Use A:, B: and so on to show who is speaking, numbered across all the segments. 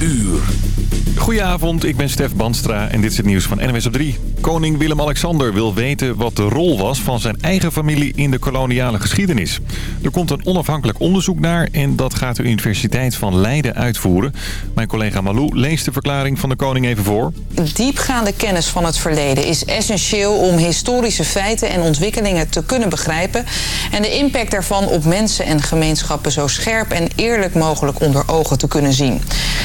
A: uur.
B: Goedenavond, ik ben Stef Banstra en dit is het nieuws van NWS op 3. Koning Willem-Alexander wil weten wat de rol was van zijn eigen familie in de koloniale geschiedenis. Er komt een onafhankelijk onderzoek naar en dat gaat de Universiteit van Leiden uitvoeren. Mijn collega Malou leest de verklaring van de koning even voor.
C: Diepgaande kennis van het verleden is essentieel om historische feiten en ontwikkelingen te kunnen begrijpen... en de impact daarvan op mensen en gemeenschappen zo scherp en eerlijk mogelijk onder ogen te kunnen zien.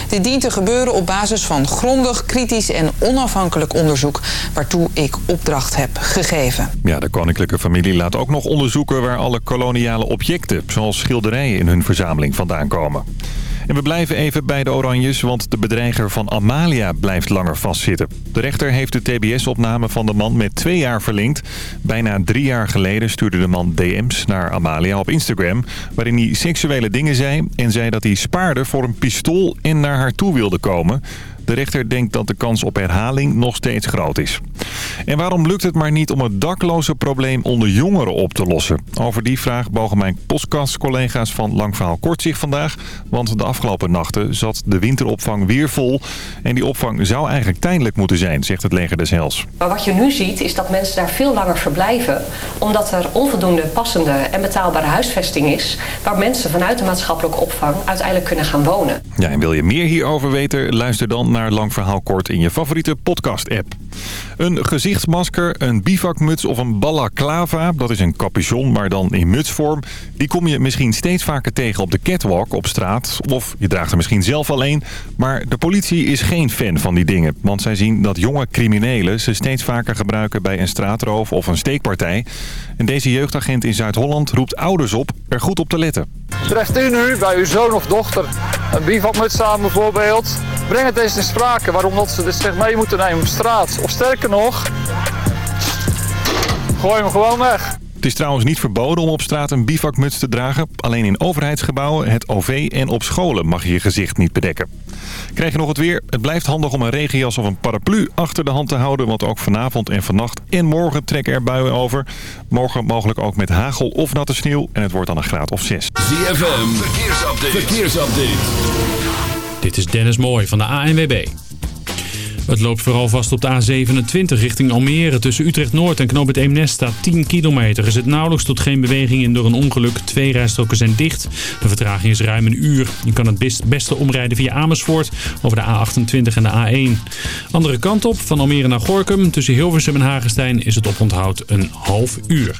C: Dit dient te gebeuren op basis van grondig, kritisch en onafhankelijk onderzoek... waartoe ik opdracht heb gegeven.
B: Ja, de koninklijke familie laat ook nog onderzoeken waar alle koloniale objecten... zoals schilderijen in hun verzameling vandaan komen. En we blijven even bij de Oranjes, want de bedreiger van Amalia blijft langer vastzitten. De rechter heeft de TBS-opname van de man met twee jaar verlengd. Bijna drie jaar geleden stuurde de man DM's naar Amalia op Instagram... waarin hij seksuele dingen zei en zei dat hij spaarde voor een pistool en naar haar toe wilde komen... De rechter denkt dat de kans op herhaling nog steeds groot is. En waarom lukt het maar niet om het dakloze probleem onder jongeren op te lossen? Over die vraag bogen mijn podcastcollega's van Lang Verhaal Kort zich vandaag. Want de afgelopen nachten zat de winteropvang weer vol. En die opvang zou eigenlijk tijdelijk moeten zijn, zegt het leger des Hels.
D: Maar wat je nu ziet is dat mensen daar veel langer verblijven. Omdat er onvoldoende passende en betaalbare huisvesting is. Waar mensen vanuit de maatschappelijke opvang uiteindelijk kunnen gaan wonen.
B: Ja, en wil je meer hierover weten? Luister dan naar Lang Verhaal Kort in je favoriete podcast-app. Een gezichtsmasker, een bivakmuts of een balaclava, dat is een capuchon, maar dan in mutsvorm. Die kom je misschien steeds vaker tegen op de catwalk op straat. Of je draagt er misschien zelf alleen. Maar de politie is geen fan van die dingen. Want zij zien dat jonge criminelen ze steeds vaker gebruiken bij een straatroof of een steekpartij. En deze jeugdagent in Zuid-Holland roept ouders op er goed op te letten.
E: Treft u nu bij uw zoon of dochter een bivakmuts aan bijvoorbeeld... Breng het eens in sprake waarom dat ze dit zeg mee moeten nemen op straat. Of sterker nog, gooi hem gewoon weg.
B: Het is trouwens niet verboden om op straat een bivakmuts te dragen. Alleen in overheidsgebouwen, het OV en op scholen mag je je gezicht niet bedekken. Krijg je nog het weer? Het blijft handig om een regenjas of een paraplu achter de hand te houden. Want ook vanavond en vannacht en morgen trekken er buien over. Morgen mogelijk ook met hagel of natte sneeuw. En het wordt dan een graad of 6.
A: ZFM, verkeersupdate. verkeersupdate.
F: Dit is Dennis Mooij van de ANWB. Het loopt vooral vast op de A27 richting Almere. Tussen Utrecht-Noord en Knoop het Eemnes staat 10 kilometer. Er zit nauwelijks tot geen beweging in door een ongeluk. Twee rijstroken zijn dicht. De vertraging is ruim een uur. Je kan het beste omrijden via Amersfoort over de A28 en de A1. Andere kant op, van Almere naar Gorkum. Tussen Hilversum en Hagestein is het oponthoud een half uur.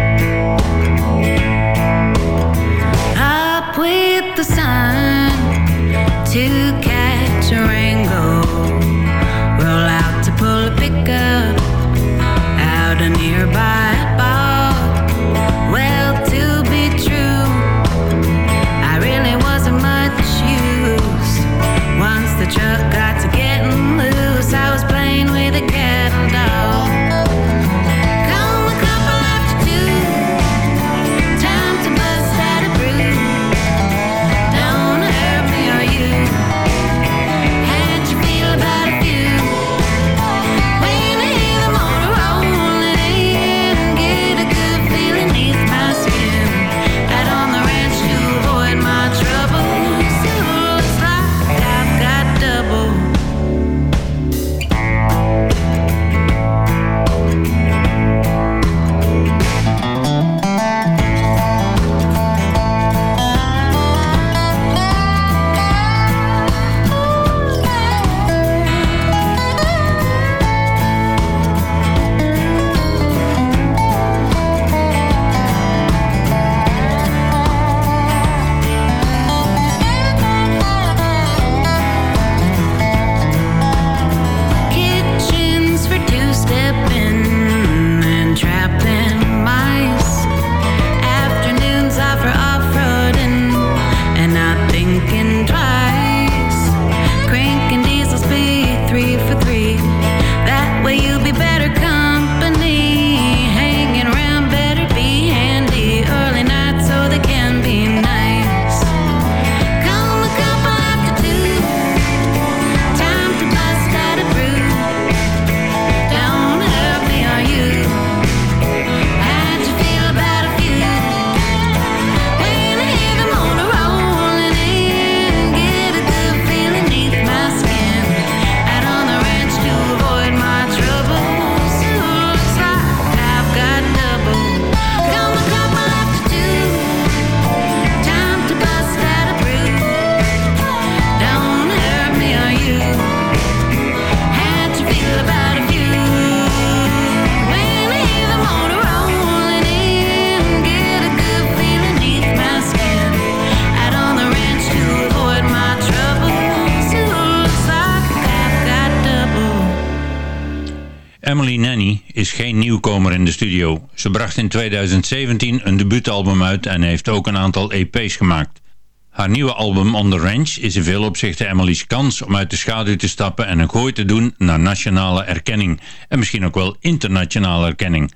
G: Ze bracht in 2017 een debuutalbum uit en heeft ook een aantal EP's gemaakt. Haar nieuwe album On The Ranch is in veel opzichten Emily's kans om uit de schaduw te stappen en een gooi te doen naar nationale erkenning. En misschien ook wel internationale erkenning.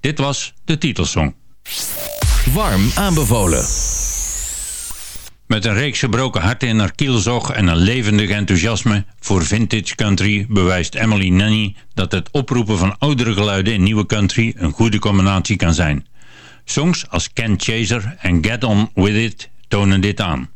G: Dit was de titelsong.
H: Warm aanbevolen.
G: Met een reeks gebroken harten in haar kielzog en een levendig enthousiasme voor vintage country bewijst Emily Nanny dat het oproepen van oudere geluiden in nieuwe country een goede combinatie kan zijn. Songs als Ken Chaser en Get On With It tonen dit aan.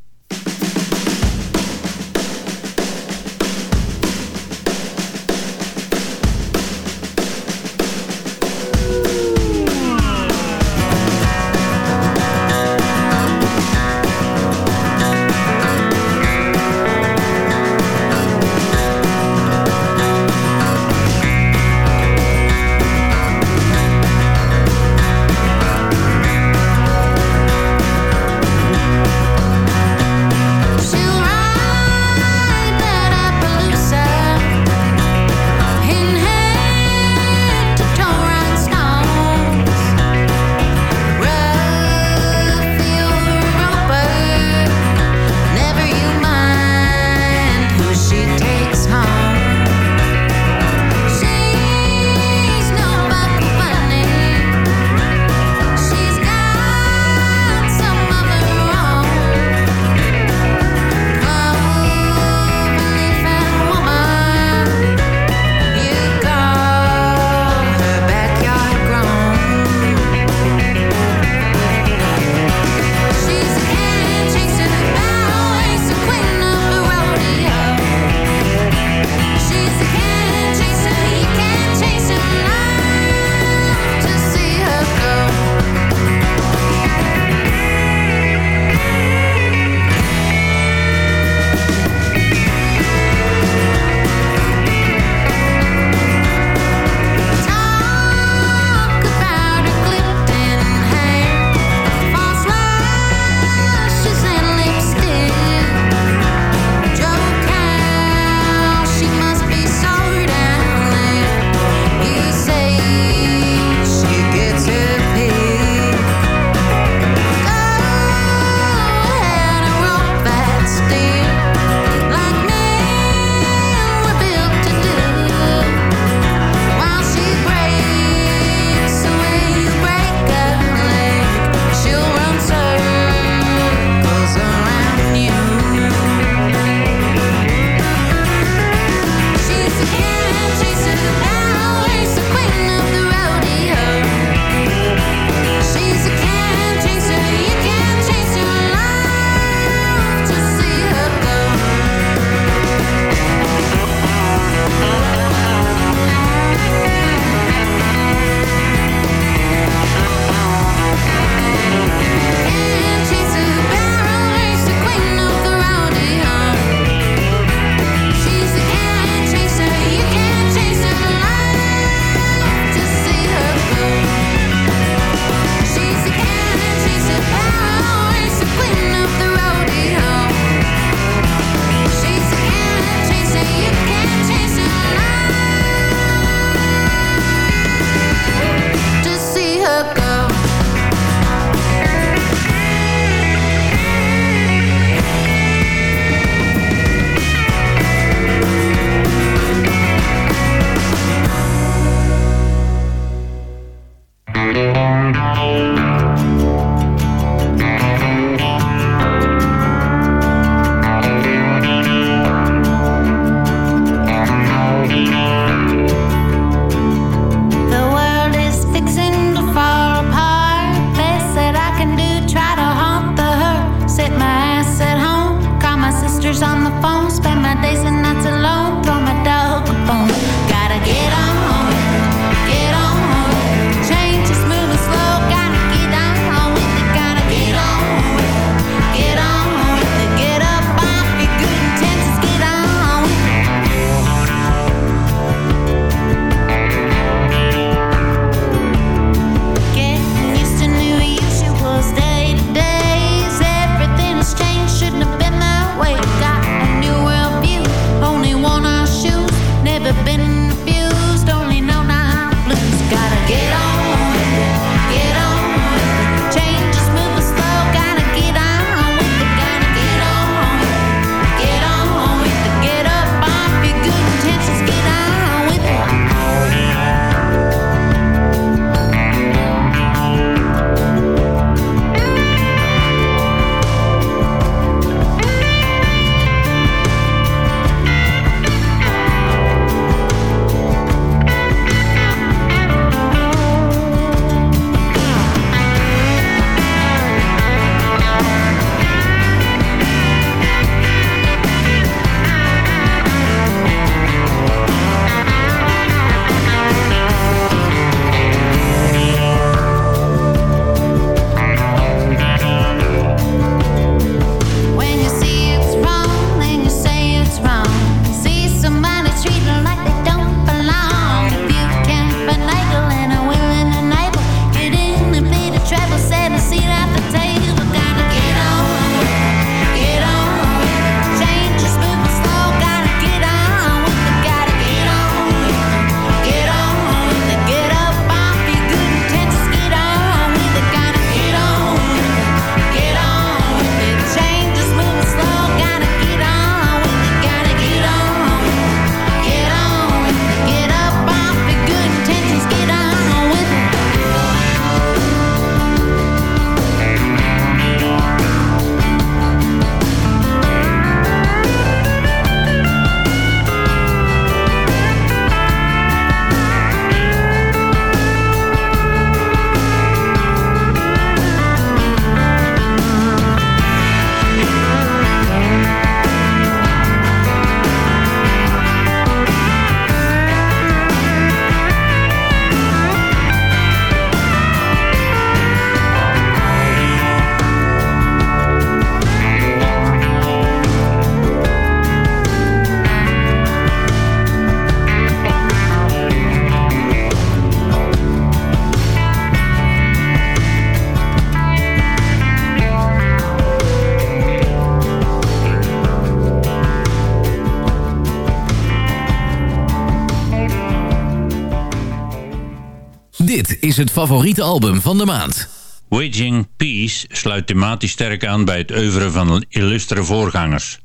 H: Is het favoriete album van de maand.
I: Waging Peace sluit thematisch sterk aan bij het oeuvre van illustere voorgangers.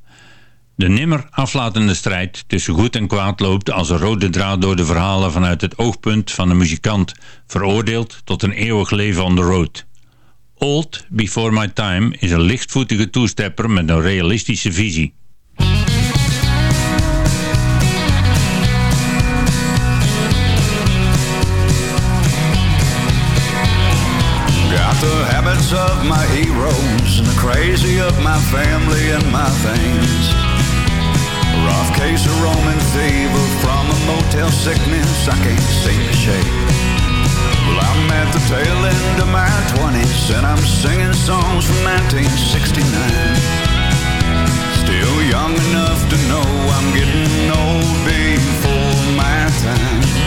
I: De nimmer aflatende strijd tussen goed en kwaad loopt als een rode draad door de verhalen vanuit het oogpunt van een muzikant, veroordeeld tot een eeuwig leven on the road. Old Before My Time is een lichtvoetige toestepper met een realistische visie.
J: The of my heroes and the crazy of my family and my things. Rough case of Roman fever from a motel sickness I can't seem to shake. Well, I'm at the tail end of my 20s and I'm singing songs from 1969. Still young enough to know I'm getting old before my time.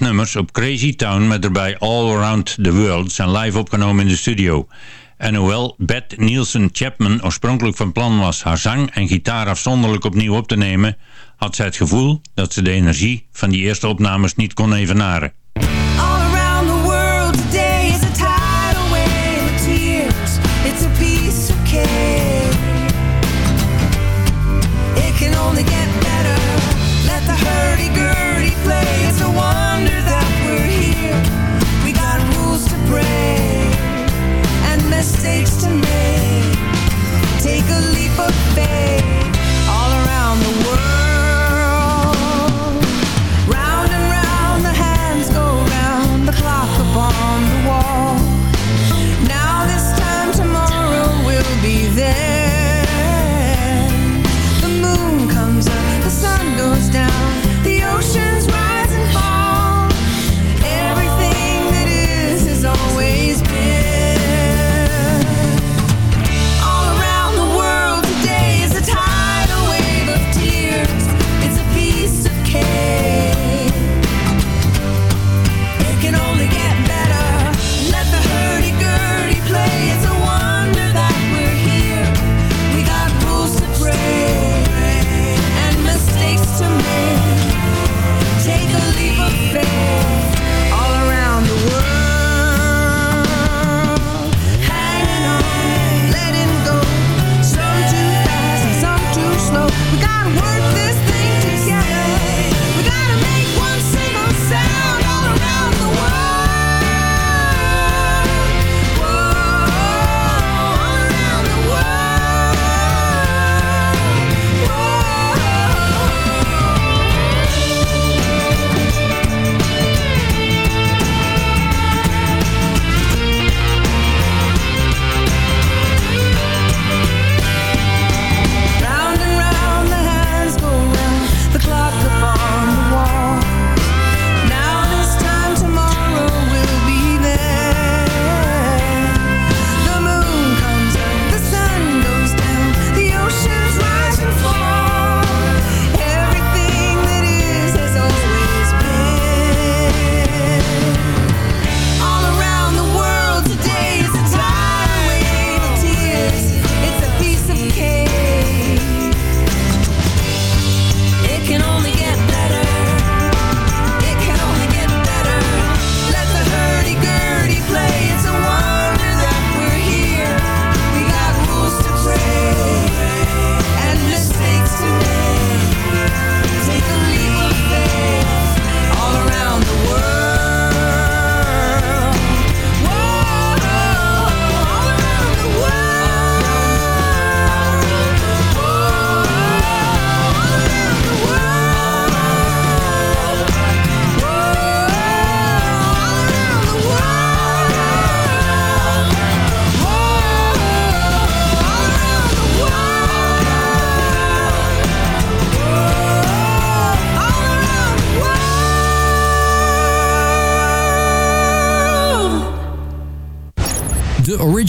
I: nummers op Crazy Town met erbij All Around the World zijn live opgenomen in de studio. En hoewel Beth Nielsen Chapman oorspronkelijk van plan was haar zang en gitaar afzonderlijk opnieuw op te nemen, had zij het gevoel dat ze de energie van die eerste opnames niet kon evenaren.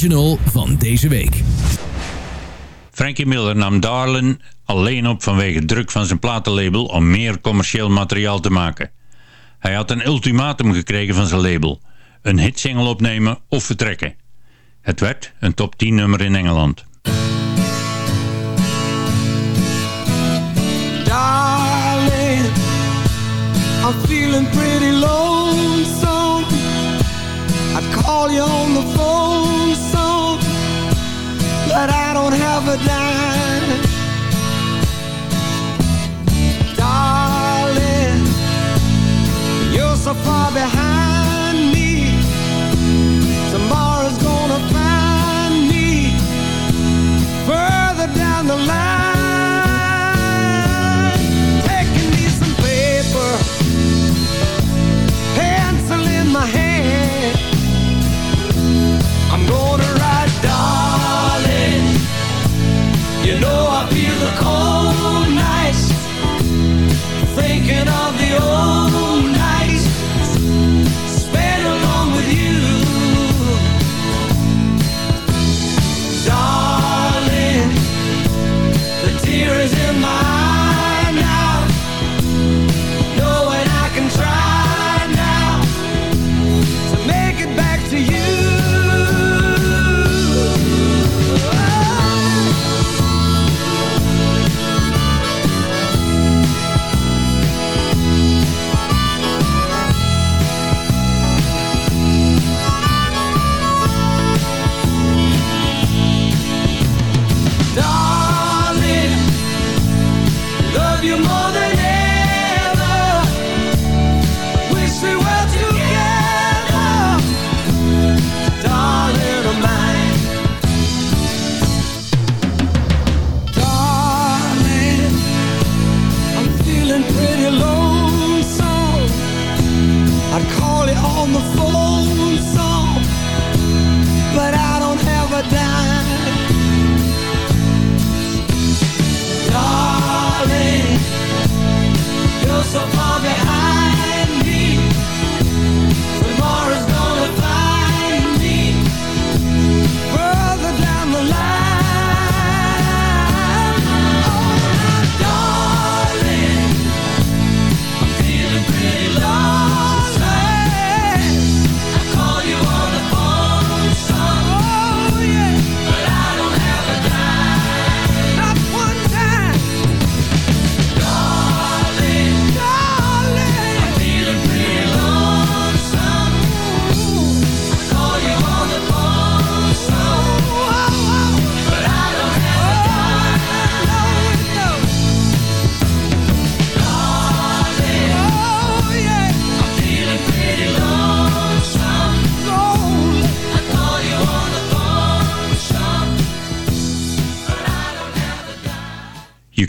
H: Van deze week.
I: Frankie Miller nam Darlin alleen op vanwege druk van zijn platenlabel om meer commercieel materiaal te maken. Hij had een ultimatum gekregen van zijn label. Een hitsingle opnemen of vertrekken. Het werd een top 10 nummer in Engeland.
K: Darling, I'm feeling pretty lonesome. I call you on the phone. but I don't have a dime. Darling, you're so far behind me. Tomorrow's gonna find me further down the line.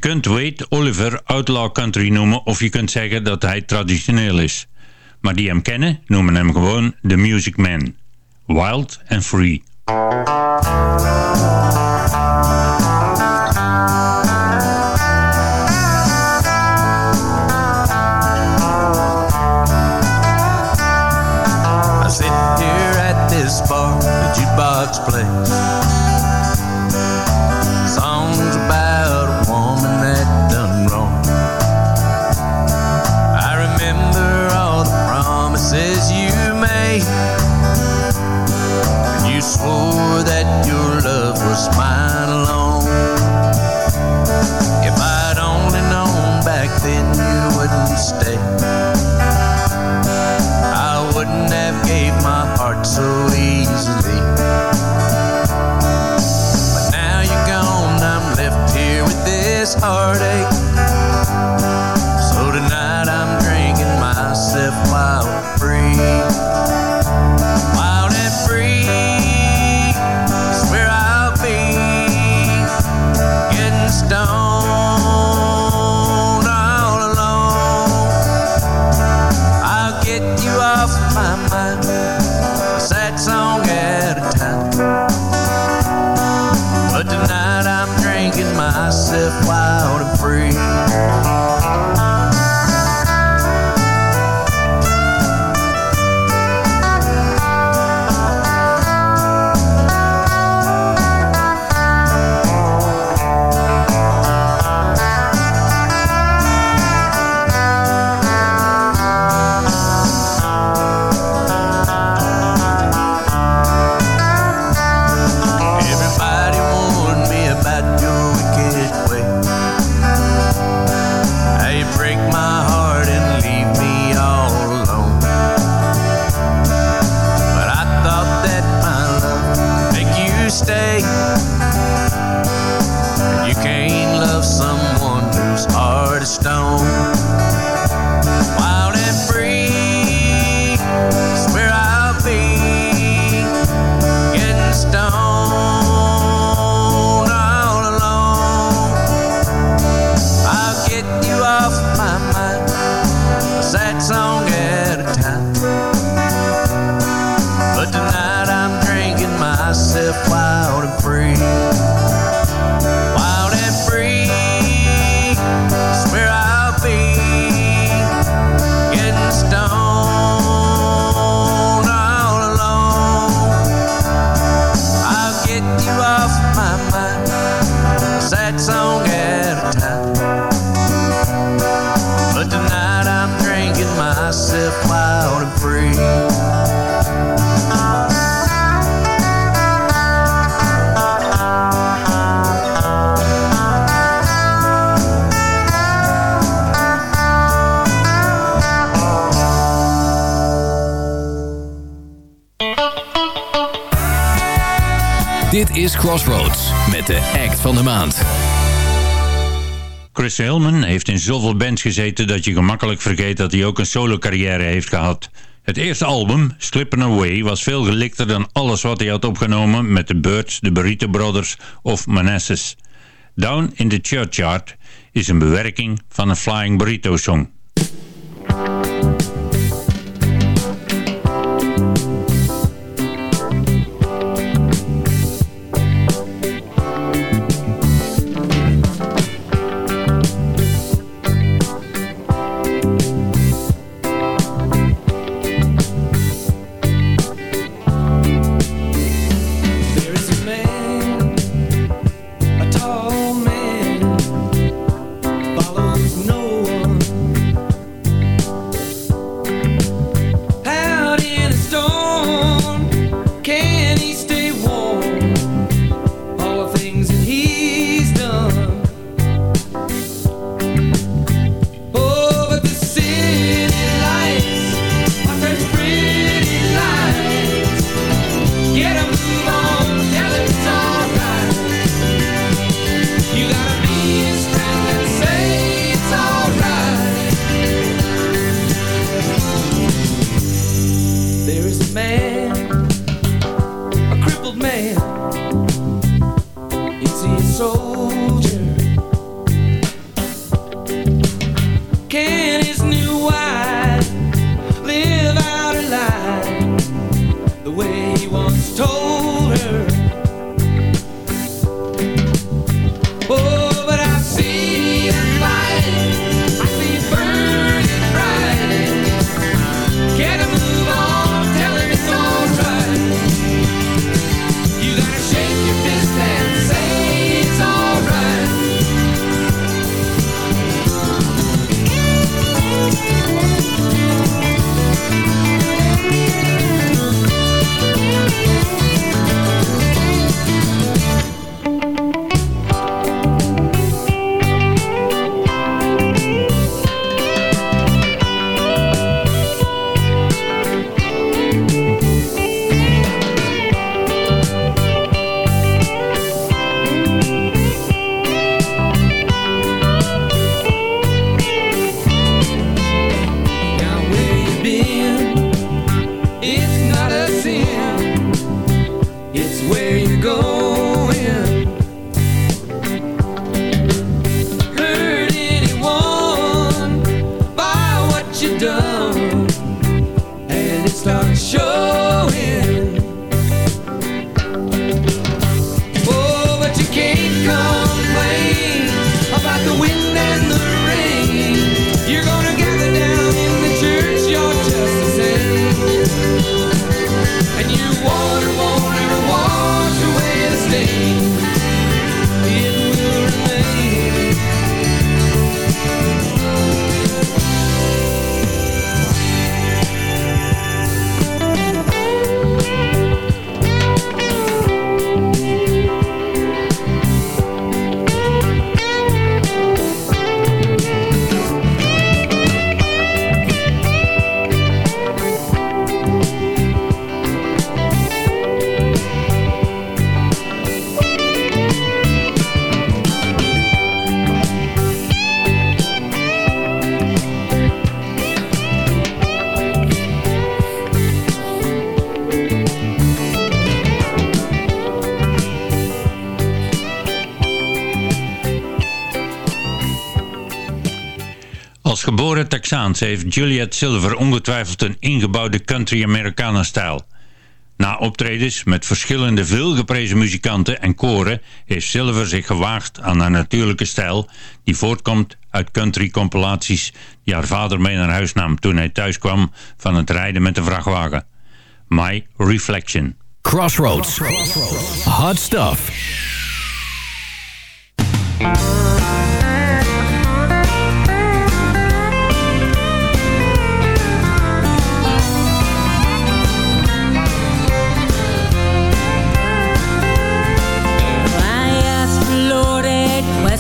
I: kunt Wade Oliver outlaw country noemen of je kunt zeggen dat hij traditioneel is. Maar die hem kennen noemen hem gewoon The Music Man. Wild and Free.
L: I sit here at this bar, the jukebox heartache.
I: Zoveel bands gezeten dat je gemakkelijk vergeet dat hij ook een solo carrière heeft gehad. Het eerste album, Slippin' Away, was veel gelikter dan alles wat hij had opgenomen met de Birds, de Burrito Brothers of Manassas. Down in the Churchyard is een bewerking van een Flying Burrito song. Geboren Texaans heeft Juliet Silver ongetwijfeld een ingebouwde country-Americana-stijl. Na optredens met verschillende veelgeprezen muzikanten en koren heeft Silver zich gewaagd aan haar natuurlijke stijl die voortkomt uit country-compilaties die haar vader mee naar huis nam toen hij thuis kwam van het rijden met de vrachtwagen. My Reflection.
H: Crossroads. Hot stuff.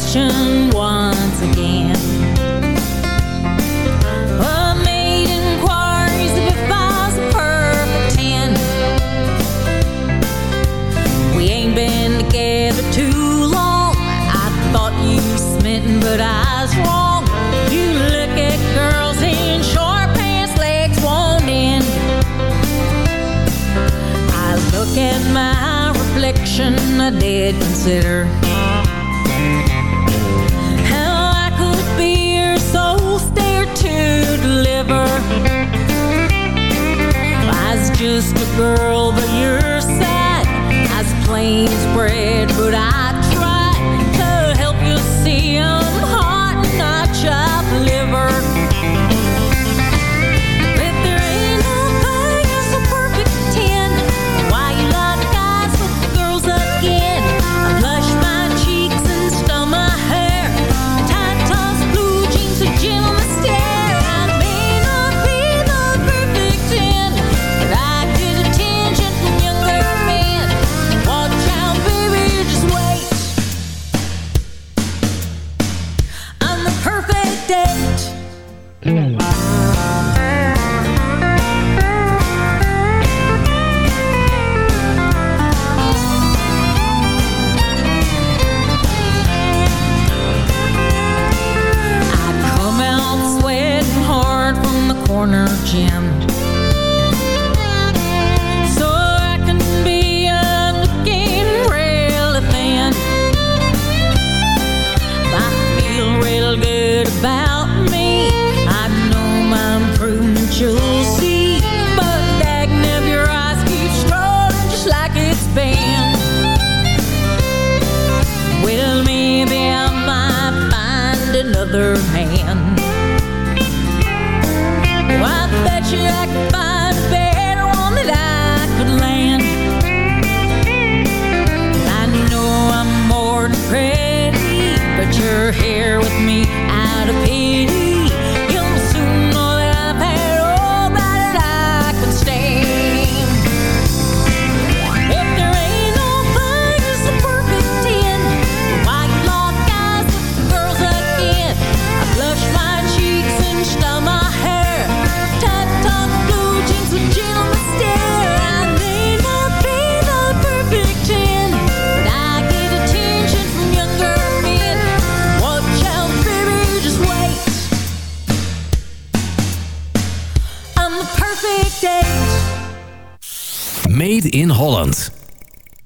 M: Question once again. Been together too long. I thought you smitten, but I was wrong. You look at girls in short pants, legs. I look at my reflection, I did consider deliver. I was just a girl, but you're sad. I was plain as bread, but I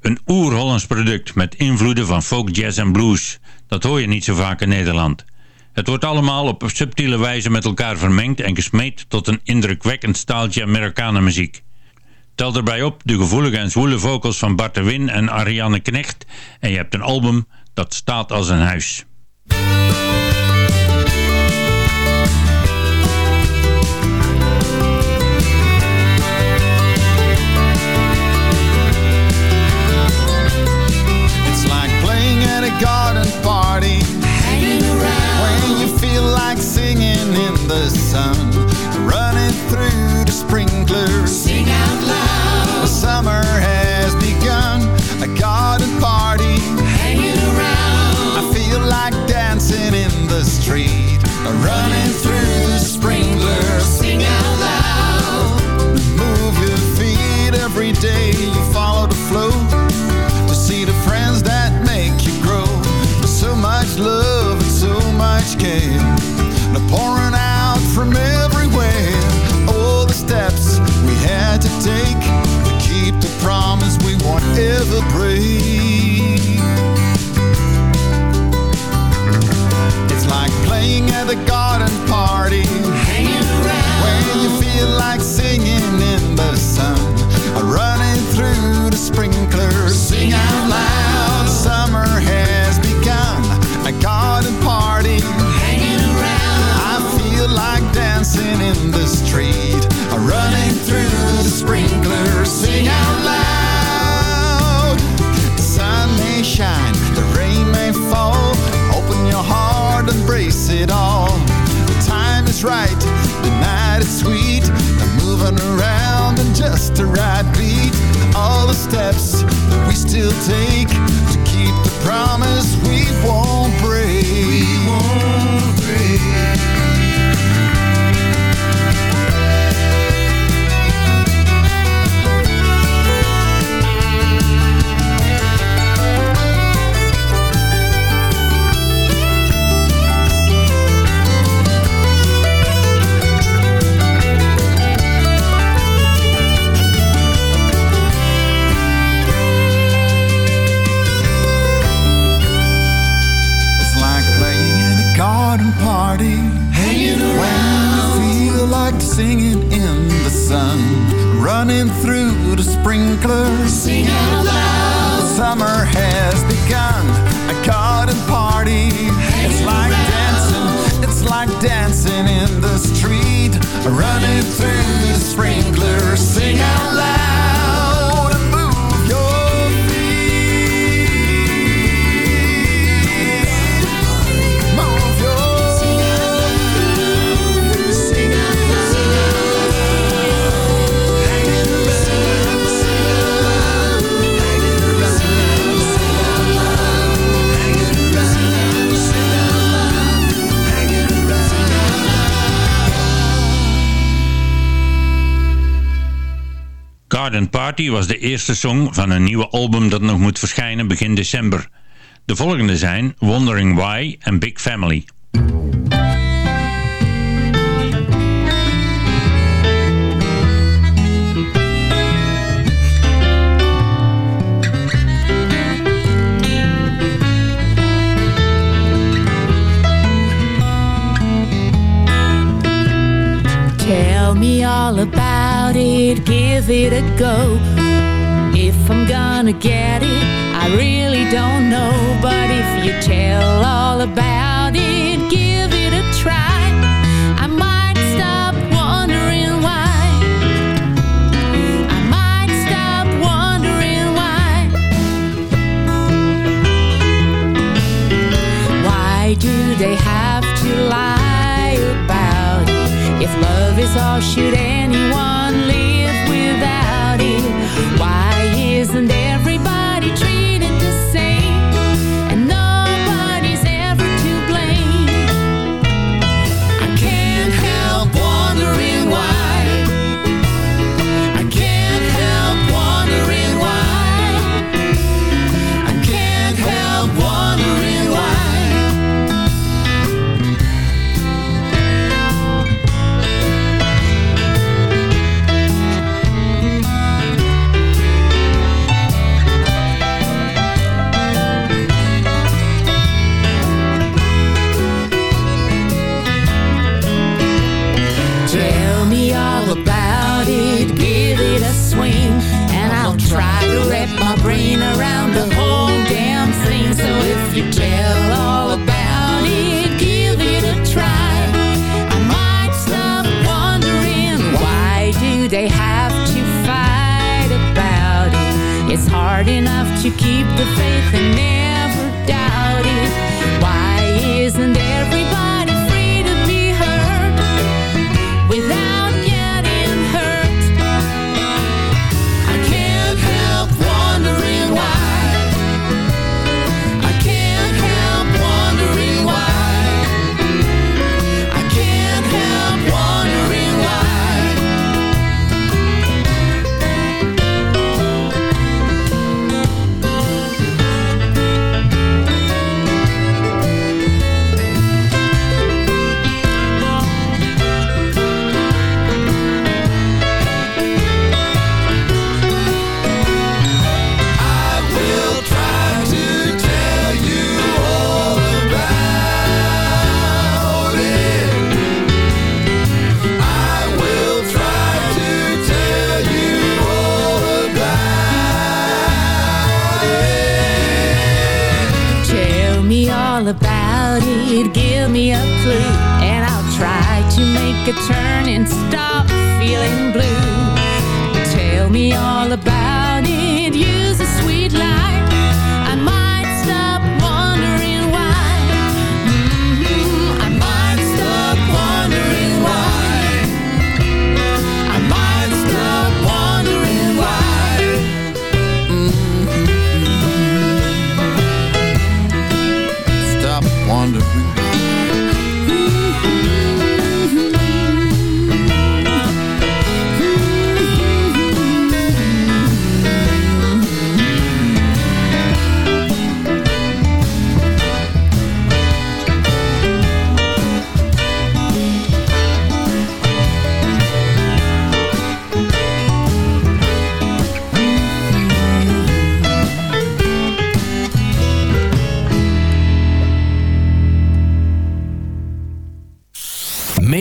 I: Een oer-Hollands product met invloeden van folk, jazz en blues. Dat hoor je niet zo vaak in Nederland. Het wordt allemaal op subtiele wijze met elkaar vermengd en gesmeed tot een indrukwekkend staaltje Amerikanen muziek. Tel erbij op de gevoelige en zwoele vocals van Bart de Win en Ariane Knecht en je hebt een album dat staat als een huis.
N: Sun. Running through the sprinklers. Sing out loud. The summer has begun. A garden party. Hanging around. I feel like dancing in the street. Running through
O: right, the night is sweet. I'm moving around in just the right beat. All the steps that we still take to keep the promise we won't break. We won't break. Sprinklers, singing out loud. Summer has begun, a garden party. It's like dancing, it's like dancing in the street, running through the sprinklers, sing out loud
I: Garden Party was de eerste song van een nieuwe album dat nog moet verschijnen begin december. De volgende zijn Wondering Why en Big Family.
N: Tell me all about it, give it a go. If I'm gonna get it, I really don't know. But if you tell all about it, give it a try. I might stop wondering why. I might stop wondering why. Why do they have If love is all, should anyone live without it? Why isn't everybody hard enough to keep the faith and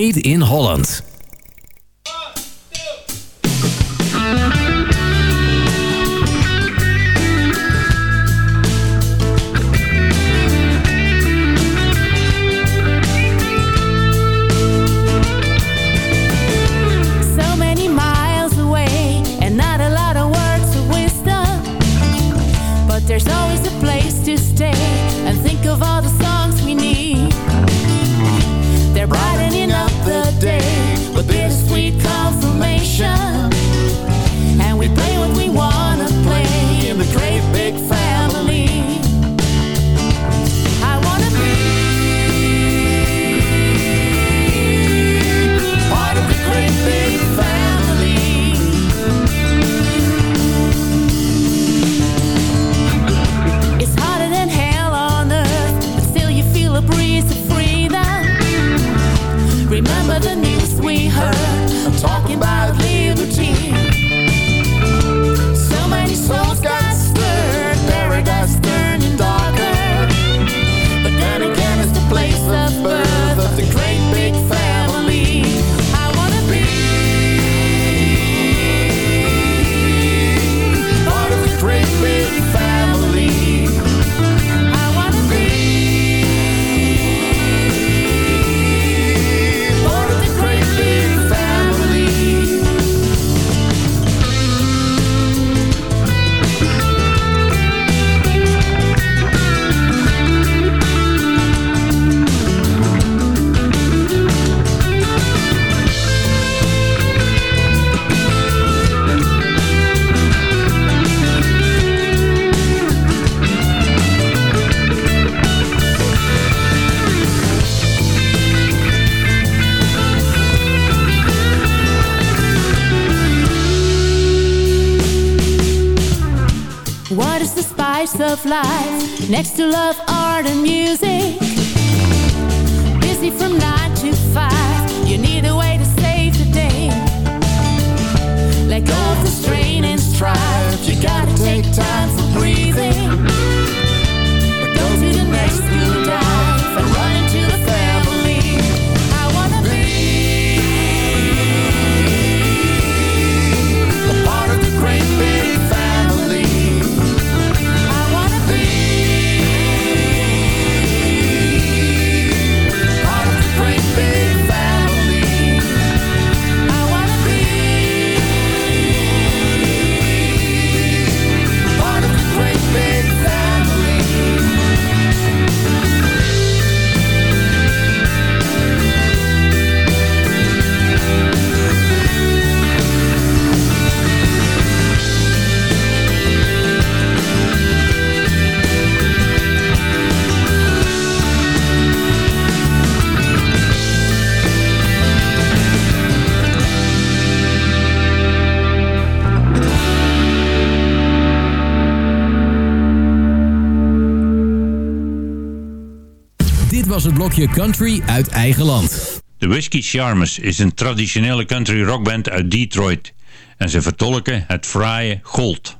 N: Made in Holland.
H: life Next to love, art and music. Busy from 9 to 5 You need a way to save the day. Let go of the strain and strive. You gotta take time for breathing.
N: was het blokje country uit eigen land.
M: De Whiskey Charmers is een traditionele country rockband uit Detroit. En ze vertolken het fraaie gold.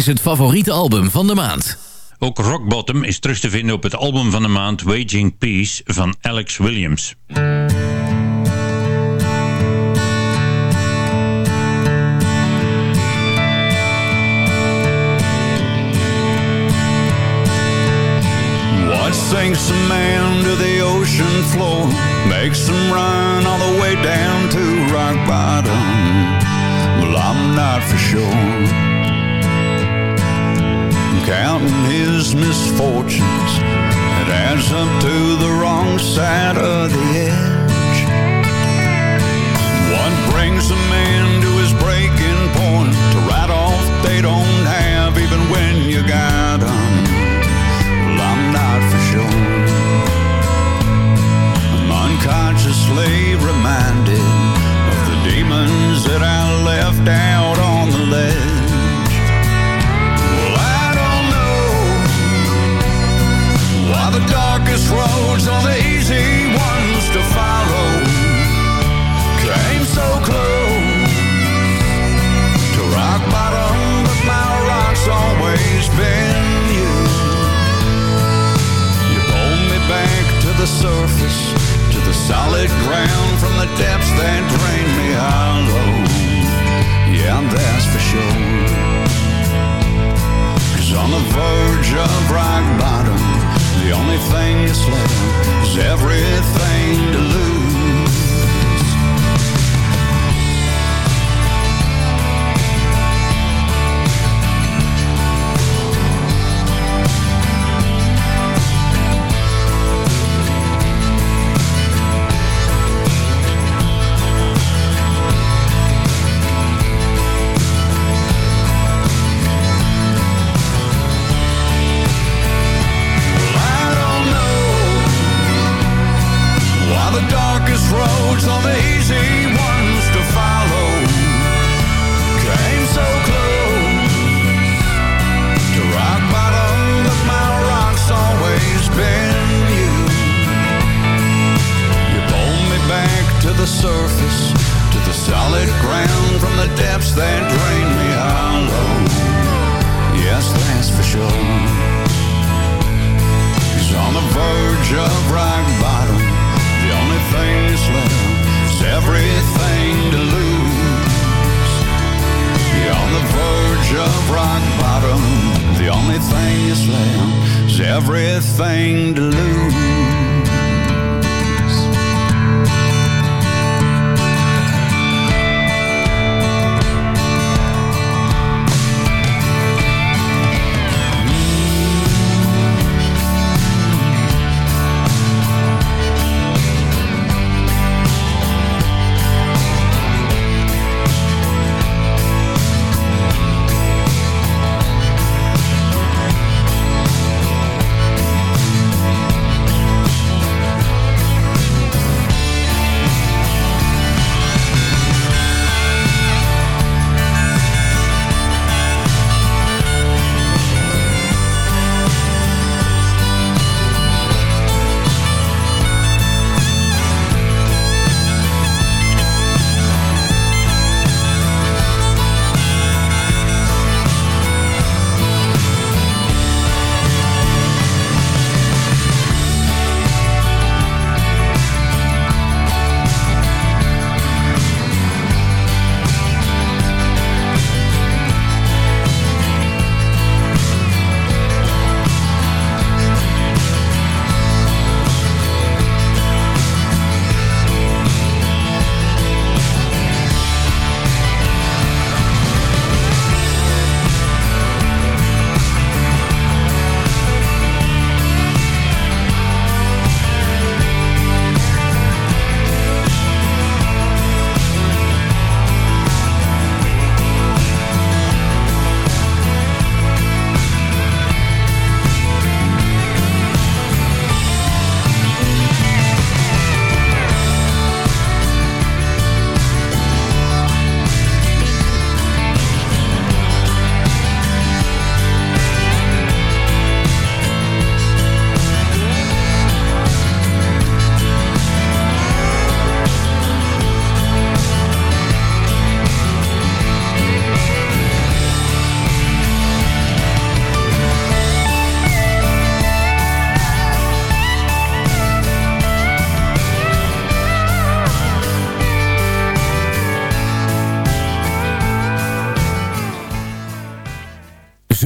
P: is
H: het favoriete album van de maand.
I: Ook Rock Bottom is terug te vinden op het album van de maand Waging Peace van Alex Williams.
J: sinks a man to the ocean floor Makes him run all the way down to rock bottom Well, I'm not for sure counting his misfortunes. It adds up to the wrong side of the edge. What brings a man to his breaking point to write off they don't have even when you got them? Well, I'm not for sure. On the verge of rock bottom. The only thing is left is everything to lose.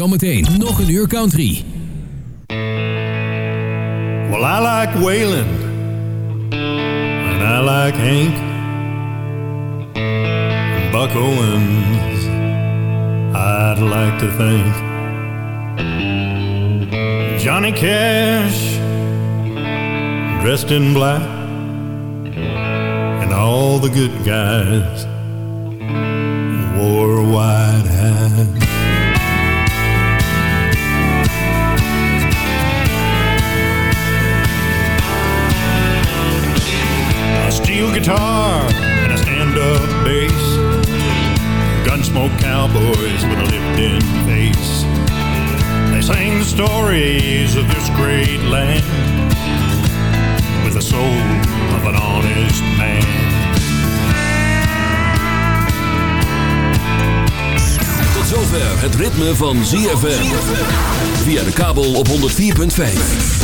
H: Zometeen nog een uur country.
Q: Well, I like Waylon. And I like Hank. And Buck Owens. I'd like to thank Johnny Cash. Dressed in black. And all the good guys wore white. Guitar and a stand-up bass. Gunsmoke cowboys with a lived-in face. They sang the stories of this great land with the soul of an honest man.
A: Tot zover het ritme van ZFM. Via de kabel op 104.5.